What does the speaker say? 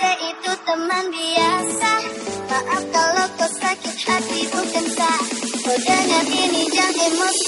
Itu teman biasa. Maaf kalau kau sakit hati bukan sah Kau dengar ini jangan emosi